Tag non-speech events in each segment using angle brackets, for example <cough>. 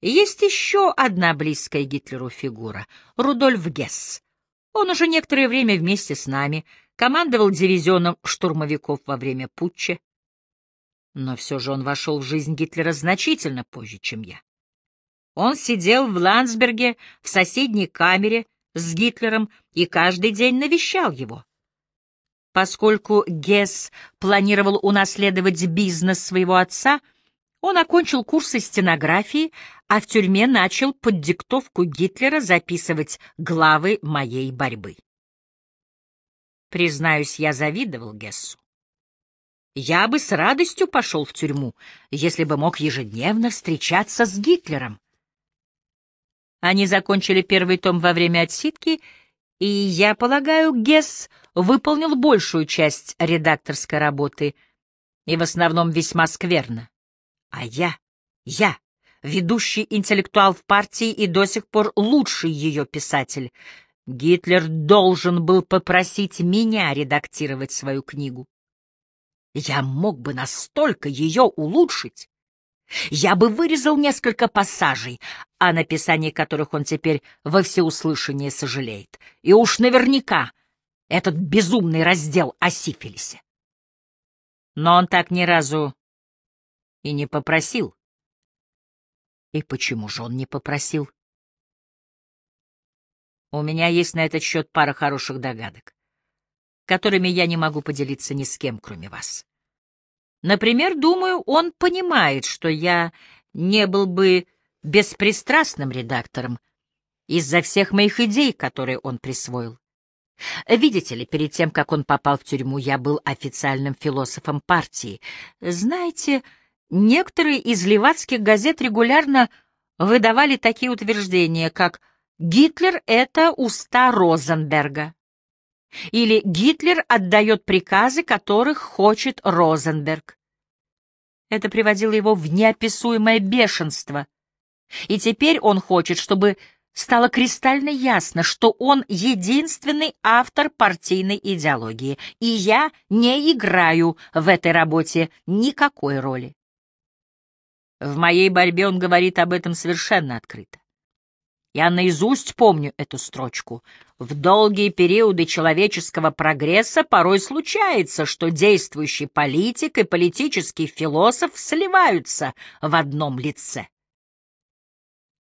Есть еще одна близкая Гитлеру фигура — Рудольф Гесс. Он уже некоторое время вместе с нами командовал дивизионом штурмовиков во время путча. Но все же он вошел в жизнь Гитлера значительно позже, чем я. Он сидел в Ландсберге в соседней камере с Гитлером и каждый день навещал его. Поскольку Гесс планировал унаследовать бизнес своего отца, он окончил курсы стенографии, а в тюрьме начал под диктовку Гитлера записывать главы моей борьбы. Признаюсь, я завидовал Гессу. Я бы с радостью пошел в тюрьму, если бы мог ежедневно встречаться с Гитлером. Они закончили первый том во время отсидки, и, я полагаю, Гесс выполнил большую часть редакторской работы, и в основном весьма скверно. А я, я, ведущий интеллектуал в партии и до сих пор лучший ее писатель, Гитлер должен был попросить меня редактировать свою книгу. Я мог бы настолько ее улучшить. Я бы вырезал несколько пассажей, о написании которых он теперь во всеуслышание сожалеет. И уж наверняка этот безумный раздел о сифилисе. Но он так ни разу и не попросил. И почему же он не попросил? У меня есть на этот счет пара хороших догадок, которыми я не могу поделиться ни с кем, кроме вас. Например, думаю, он понимает, что я не был бы беспристрастным редактором из-за всех моих идей, которые он присвоил. Видите ли, перед тем, как он попал в тюрьму, я был официальным философом партии. Знаете, некоторые из левацких газет регулярно выдавали такие утверждения, как «Гитлер — это уста Розенберга» или «Гитлер отдает приказы, которых хочет Розенберг». Это приводило его в неописуемое бешенство, и теперь он хочет, чтобы стало кристально ясно, что он единственный автор партийной идеологии, и я не играю в этой работе никакой роли. В моей борьбе он говорит об этом совершенно открыто. Я наизусть помню эту строчку. В долгие периоды человеческого прогресса порой случается, что действующий политик и политический философ сливаются в одном лице.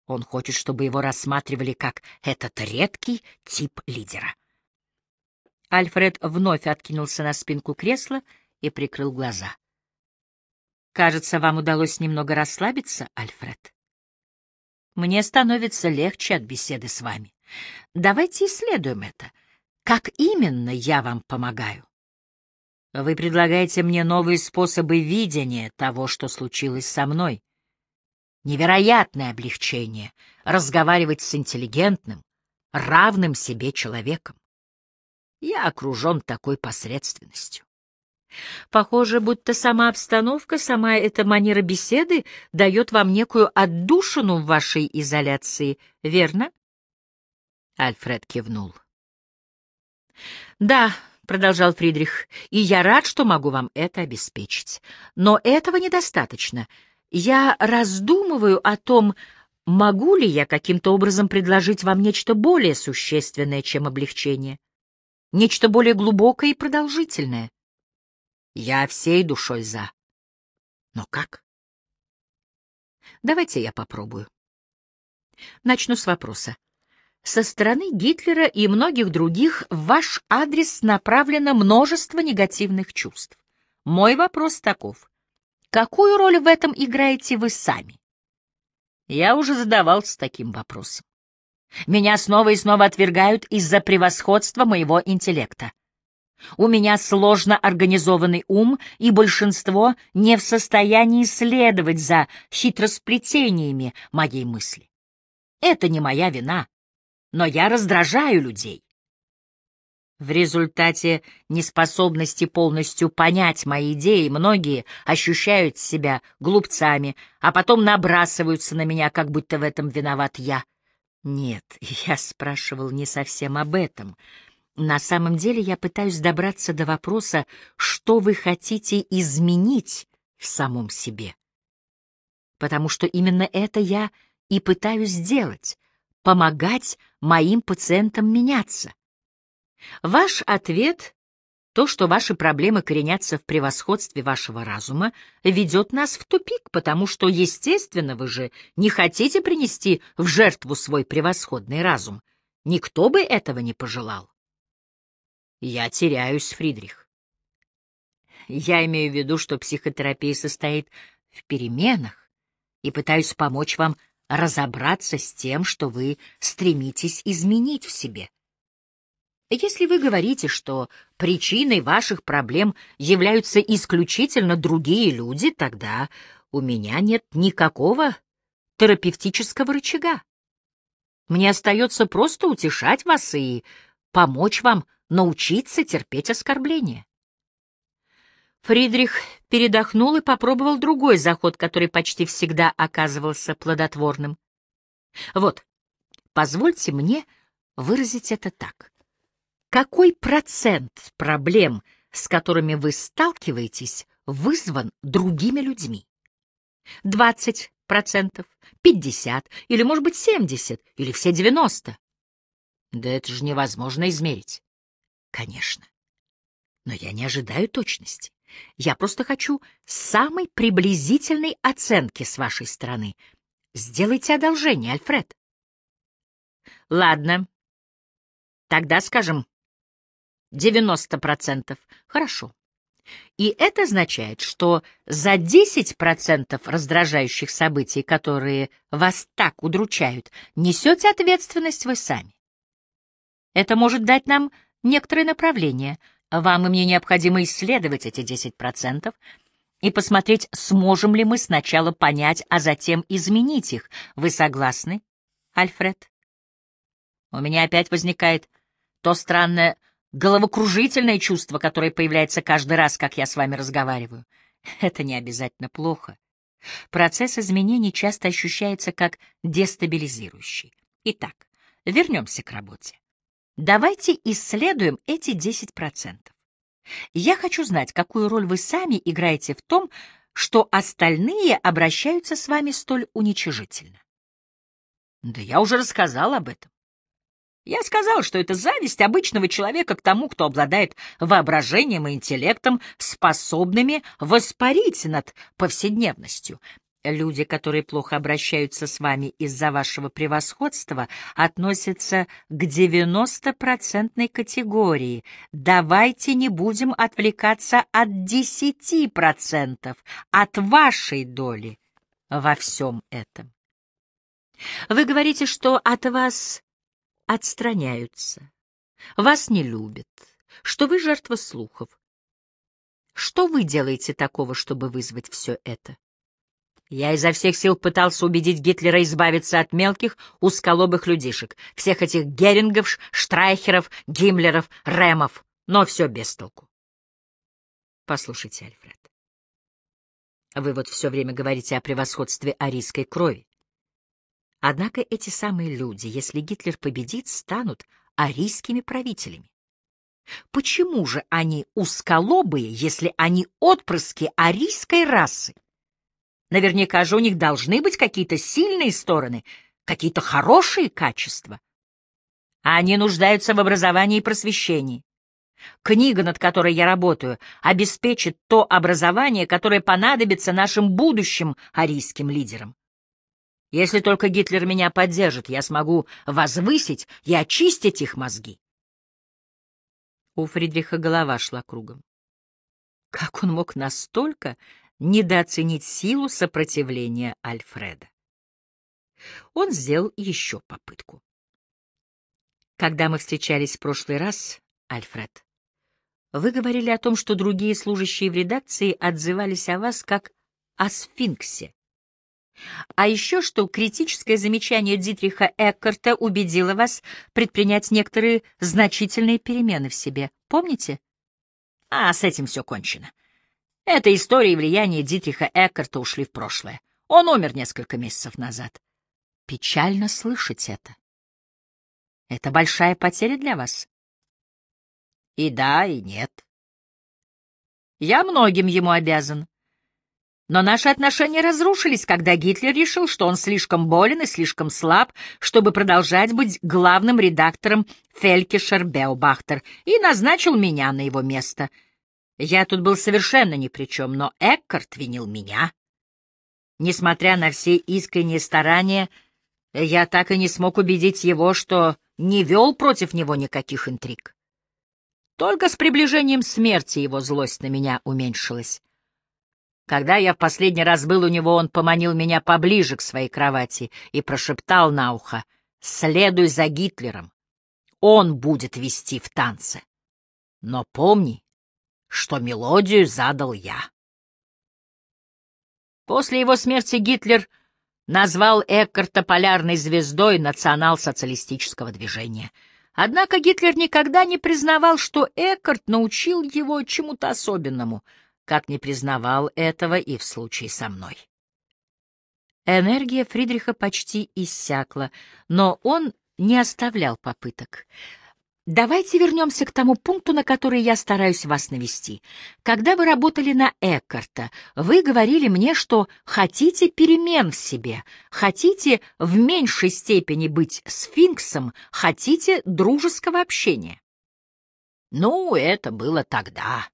Он хочет, чтобы его рассматривали как этот редкий тип лидера. Альфред вновь откинулся на спинку кресла и прикрыл глаза. «Кажется, вам удалось немного расслабиться, Альфред. Мне становится легче от беседы с вами. Давайте исследуем это. Как именно я вам помогаю?» Вы предлагаете мне новые способы видения того, что случилось со мной невероятное облегчение разговаривать с интеллигентным, равным себе человеком. Я окружен такой посредственностью. Похоже, будто сама обстановка, сама эта манера беседы дает вам некую отдушину в вашей изоляции, верно? Альфред кивнул. Да, — продолжал Фридрих, — и я рад, что могу вам это обеспечить. Но этого недостаточно. Я раздумываю о том, могу ли я каким-то образом предложить вам нечто более существенное, чем облегчение, нечто более глубокое и продолжительное. Я всей душой за. Но как? Давайте я попробую. Начну с вопроса. Со стороны Гитлера и многих других в ваш адрес направлено множество негативных чувств. Мой вопрос таков. Какую роль в этом играете вы сами? Я уже задавался таким вопросом. Меня снова и снова отвергают из-за превосходства моего интеллекта. У меня сложно организованный ум, и большинство не в состоянии следовать за хитросплетениями моей мысли. Это не моя вина, но я раздражаю людей. В результате неспособности полностью понять мои идеи многие ощущают себя глупцами, а потом набрасываются на меня, как будто в этом виноват я. Нет, <laughs> я спрашивал не совсем об этом. На самом деле я пытаюсь добраться до вопроса, что вы хотите изменить в самом себе. Потому что именно это я и пытаюсь сделать — помогать моим пациентам меняться. Ваш ответ — то, что ваши проблемы коренятся в превосходстве вашего разума, ведет нас в тупик, потому что, естественно, вы же не хотите принести в жертву свой превосходный разум. Никто бы этого не пожелал. Я теряюсь, Фридрих. Я имею в виду, что психотерапия состоит в переменах и пытаюсь помочь вам разобраться с тем, что вы стремитесь изменить в себе. Если вы говорите, что причиной ваших проблем являются исключительно другие люди, тогда у меня нет никакого терапевтического рычага. Мне остается просто утешать вас и помочь вам научиться терпеть оскорбления. Фридрих передохнул и попробовал другой заход, который почти всегда оказывался плодотворным. Вот, позвольте мне выразить это так. Какой процент проблем, с которыми вы сталкиваетесь, вызван другими людьми? 20 процентов, 50 или, может быть, 70 или все 90? Да это же невозможно измерить. Конечно. Но я не ожидаю точности. Я просто хочу самой приблизительной оценки с вашей стороны. Сделайте одолжение, Альфред. Ладно. Тогда скажем 90%. Хорошо. И это означает, что за 10% раздражающих событий, которые вас так удручают, несете ответственность вы сами. Это может дать нам некоторое направление — вам и мне необходимо исследовать эти 10% и посмотреть, сможем ли мы сначала понять, а затем изменить их. Вы согласны, Альфред? У меня опять возникает то странное головокружительное чувство, которое появляется каждый раз, как я с вами разговариваю. Это не обязательно плохо. Процесс изменений часто ощущается как дестабилизирующий. Итак, вернемся к работе. Давайте исследуем эти 10%. Я хочу знать, какую роль вы сами играете в том, что остальные обращаются с вами столь уничижительно. Да я уже рассказал об этом. Я сказал, что это зависть обычного человека к тому, кто обладает воображением и интеллектом, способными воспарить над повседневностью. Люди, которые плохо обращаются с вами из-за вашего превосходства, относятся к 90-процентной категории. Давайте не будем отвлекаться от 10%, от вашей доли во всем этом. Вы говорите, что от вас отстраняются, вас не любят, что вы жертва слухов. Что вы делаете такого, чтобы вызвать все это? Я изо всех сил пытался убедить Гитлера избавиться от мелких, узколобых людишек, всех этих Герингов, Штрайхеров, Гиммлеров, Ремов, но все без толку. Послушайте, Альфред, вы вот все время говорите о превосходстве арийской крови. Однако эти самые люди, если Гитлер победит, станут арийскими правителями. Почему же они узколобые, если они отпрыски арийской расы? Наверняка же у них должны быть какие-то сильные стороны, какие-то хорошие качества. Они нуждаются в образовании и просвещении. Книга, над которой я работаю, обеспечит то образование, которое понадобится нашим будущим арийским лидерам. Если только Гитлер меня поддержит, я смогу возвысить и очистить их мозги. У Фридриха голова шла кругом. Как он мог настолько недооценить силу сопротивления Альфреда. Он сделал еще попытку. Когда мы встречались в прошлый раз, Альфред, вы говорили о том, что другие служащие в редакции отзывались о вас как о сфинксе. А еще что критическое замечание Дитриха Эккарта убедило вас предпринять некоторые значительные перемены в себе. Помните? А, с этим все кончено. Эта история и влияние Дитриха Эккарта ушли в прошлое. Он умер несколько месяцев назад. Печально слышать это. Это большая потеря для вас? И да, и нет. Я многим ему обязан. Но наши отношения разрушились, когда Гитлер решил, что он слишком болен и слишком слаб, чтобы продолжать быть главным редактором Фелькишер Беубахтер, и назначил меня на его место. Я тут был совершенно ни при чем, но Эккарт винил меня. Несмотря на все искренние старания, я так и не смог убедить его, что не вел против него никаких интриг. Только с приближением смерти его злость на меня уменьшилась. Когда я в последний раз был у него, он поманил меня поближе к своей кровати и прошептал на ухо «Следуй за Гитлером, он будет вести в танце. Но помни, что мелодию задал я». После его смерти Гитлер назвал Эккарта полярной звездой национал-социалистического движения. Однако Гитлер никогда не признавал, что Эккарт научил его чему-то особенному — как не признавал этого и в случае со мной. Энергия Фридриха почти иссякла, но он не оставлял попыток. Давайте вернемся к тому пункту, на который я стараюсь вас навести. Когда вы работали на Эккарта, вы говорили мне, что хотите перемен в себе, хотите в меньшей степени быть сфинксом, хотите дружеского общения. Ну, это было тогда.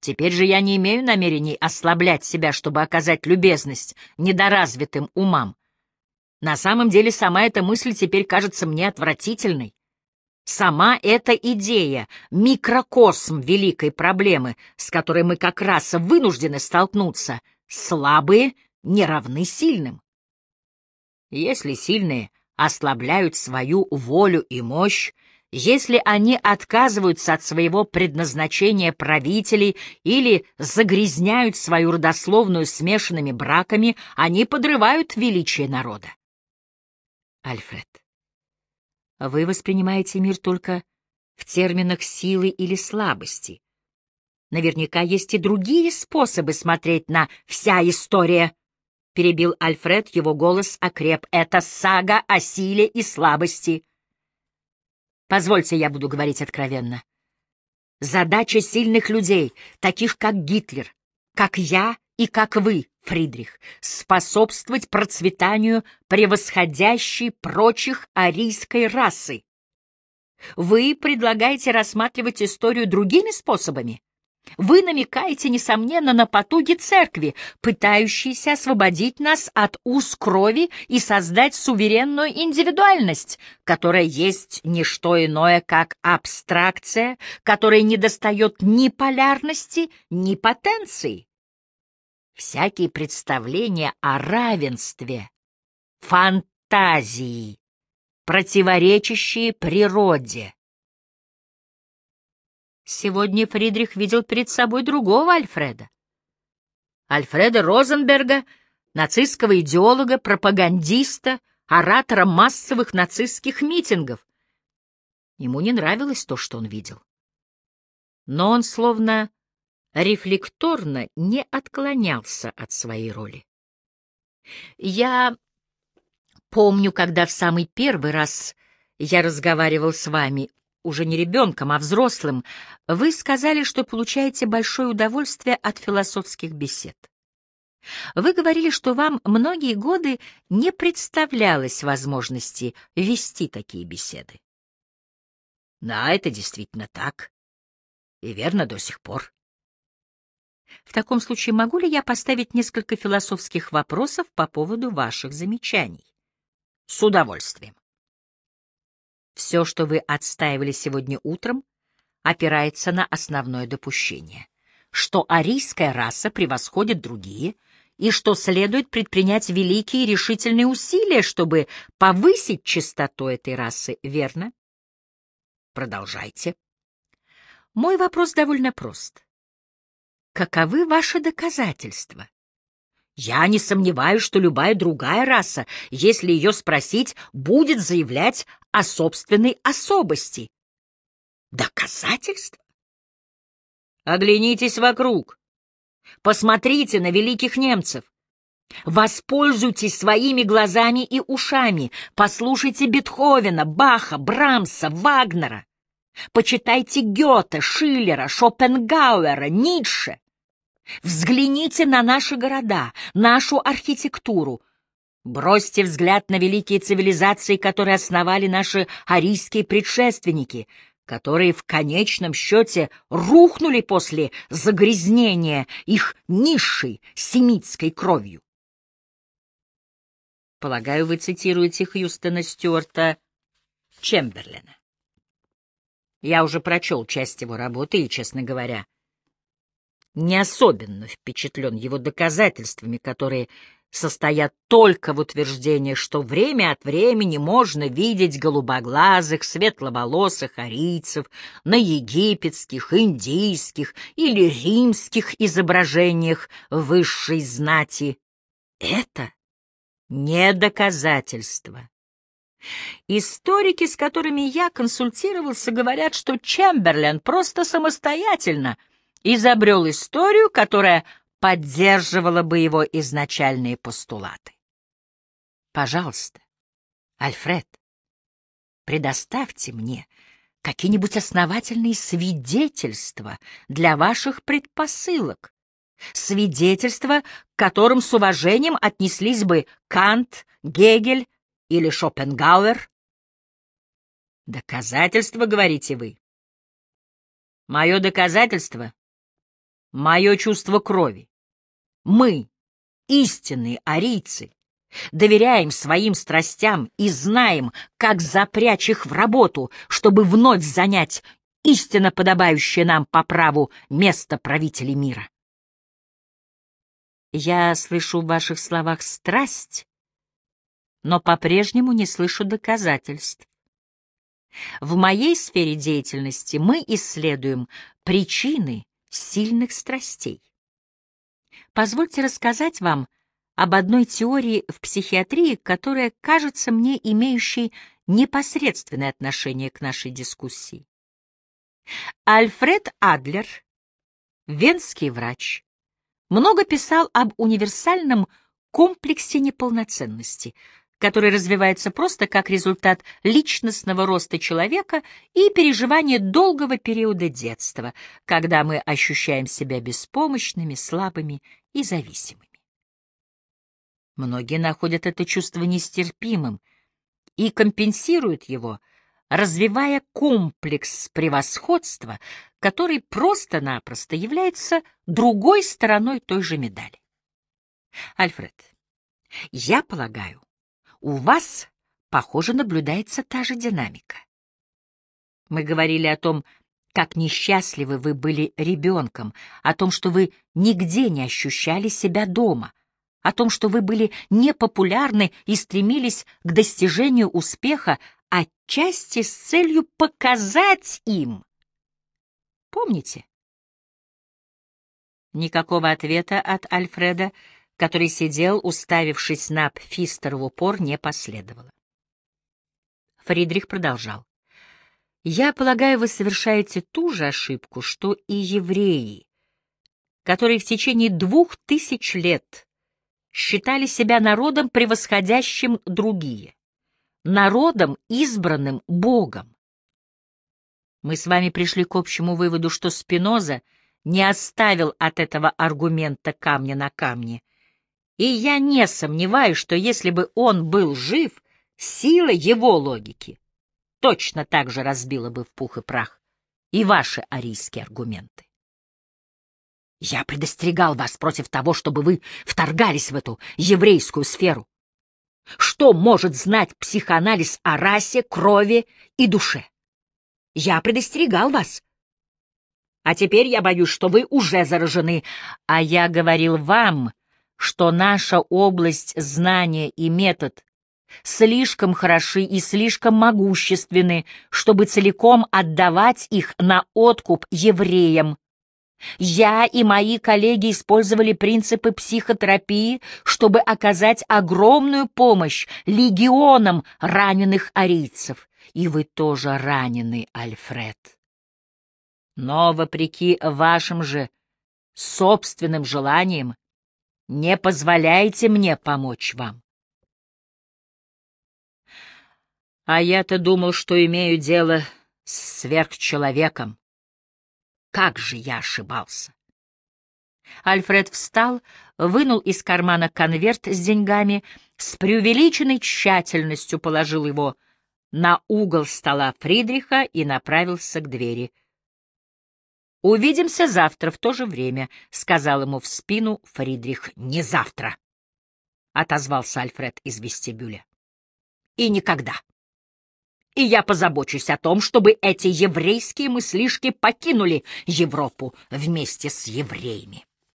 Теперь же я не имею намерений ослаблять себя, чтобы оказать любезность недоразвитым умам. На самом деле сама эта мысль теперь кажется мне отвратительной. Сама эта идея — микрокосм великой проблемы, с которой мы как раз вынуждены столкнуться. Слабые не равны сильным. Если сильные ослабляют свою волю и мощь, если они отказываются от своего предназначения правителей или загрязняют свою родословную смешанными браками, они подрывают величие народа. Альфред, вы воспринимаете мир только в терминах силы или слабости. Наверняка есть и другие способы смотреть на вся история. Перебил Альфред, его голос окреп. Это сага о силе и слабости. Позвольте, я буду говорить откровенно. Задача сильных людей, таких как Гитлер, как я и как вы, Фридрих, способствовать процветанию превосходящей прочих арийской расы. Вы предлагаете рассматривать историю другими способами? Вы намекаете, несомненно, на потуги церкви, пытающиеся освободить нас от уз крови и создать суверенную индивидуальность, которая есть не что иное, как абстракция, которая не достает ни полярности, ни потенции. Всякие представления о равенстве, фантазии, противоречащие природе, Сегодня Фридрих видел перед собой другого Альфреда. Альфреда Розенберга, нацистского идеолога, пропагандиста, оратора массовых нацистских митингов. Ему не нравилось то, что он видел. Но он словно рефлекторно не отклонялся от своей роли. Я помню, когда в самый первый раз я разговаривал с вами, уже не ребенком, а взрослым, вы сказали, что получаете большое удовольствие от философских бесед. Вы говорили, что вам многие годы не представлялось возможности вести такие беседы. Да, это действительно так. И верно до сих пор. В таком случае могу ли я поставить несколько философских вопросов по поводу ваших замечаний? С удовольствием. Все, что вы отстаивали сегодня утром, опирается на основное допущение, что арийская раса превосходит другие и что следует предпринять великие решительные усилия, чтобы повысить чистоту этой расы, верно? Продолжайте. Мой вопрос довольно прост. Каковы ваши доказательства? Я не сомневаюсь, что любая другая раса, если ее спросить, будет заявлять о собственной особости. Доказательства? Оглянитесь вокруг. Посмотрите на великих немцев. Воспользуйтесь своими глазами и ушами. Послушайте Бетховена, Баха, Брамса, Вагнера. Почитайте Гёте, Шиллера, Шопенгауэра, Ницше. Взгляните на наши города, нашу архитектуру. Бросьте взгляд на великие цивилизации, которые основали наши арийские предшественники, которые в конечном счете рухнули после загрязнения их низшей семитской кровью. Полагаю, вы цитируете Хьюстона Стюарта Чемберлена. Я уже прочел часть его работы и, честно говоря, не особенно впечатлен его доказательствами, которые состоят только в утверждении, что время от времени можно видеть голубоглазых, светловолосых арийцев на египетских, индийских или римских изображениях высшей знати. Это не доказательство. Историки, с которыми я консультировался, говорят, что Чемберлен просто самостоятельно изобрел историю, которая поддерживала бы его изначальные постулаты. Пожалуйста, Альфред, предоставьте мне какие-нибудь основательные свидетельства для ваших предпосылок, свидетельства, к которым с уважением отнеслись бы Кант, Гегель или Шопенгауэр? Доказательство, говорите вы? Мое доказательство — мое чувство крови. Мы, истинные арийцы, доверяем своим страстям и знаем, как запрячь их в работу, чтобы вновь занять истинно подобающее нам по праву место правителей мира. Я слышу в ваших словах страсть, но по-прежнему не слышу доказательств. В моей сфере деятельности мы исследуем причины сильных страстей. Позвольте рассказать вам об одной теории в психиатрии, которая кажется мне имеющей непосредственное отношение к нашей дискуссии. Альфред Адлер, венский врач, много писал об универсальном комплексе неполноценности, который развивается просто как результат личностного роста человека и переживания долгого периода детства, когда мы ощущаем себя беспомощными, слабыми и зависимыми. Многие находят это чувство нестерпимым и компенсируют его, развивая комплекс превосходства, который просто-напросто является другой стороной той же медали. Альфред, я полагаю, у вас, похоже, наблюдается та же динамика. Мы говорили о том, как несчастливы вы были ребенком, о том, что вы нигде не ощущали себя дома, о том, что вы были непопулярны и стремились к достижению успеха, отчасти с целью показать им. Помните? Никакого ответа от Альфреда, который сидел, уставившись на Пфистер в упор, не последовало. Фридрих продолжал. Я полагаю, вы совершаете ту же ошибку, что и евреи, которые в течение двух тысяч лет считали себя народом, превосходящим другие, народом, избранным Богом. Мы с вами пришли к общему выводу, что Спиноза не оставил от этого аргумента камня на камне, и я не сомневаюсь, что если бы он был жив, сила его логики точно так же разбила бы в пух и прах и ваши арийские аргументы. Я предостерегал вас против того, чтобы вы вторгались в эту еврейскую сферу. Что может знать психоанализ о расе, крови и душе? Я предостерегал вас. А теперь я боюсь, что вы уже заражены, а я говорил вам, что наша область знания и метод слишком хороши и слишком могущественны, чтобы целиком отдавать их на откуп евреям. Я и мои коллеги использовали принципы психотерапии, чтобы оказать огромную помощь легионам раненых арийцев. И вы тоже ранены, Альфред. Но, вопреки вашим же собственным желаниям, не позволяйте мне помочь вам. А я-то думал, что имею дело с сверхчеловеком. Как же я ошибался! Альфред встал, вынул из кармана конверт с деньгами, с преувеличенной тщательностью положил его на угол стола Фридриха и направился к двери. «Увидимся завтра в то же время», — сказал ему в спину Фридрих. «Не завтра», — отозвался Альфред из вестибюля. «И никогда. И я позабочусь о том, чтобы эти еврейские мыслишки покинули Европу вместе с евреями».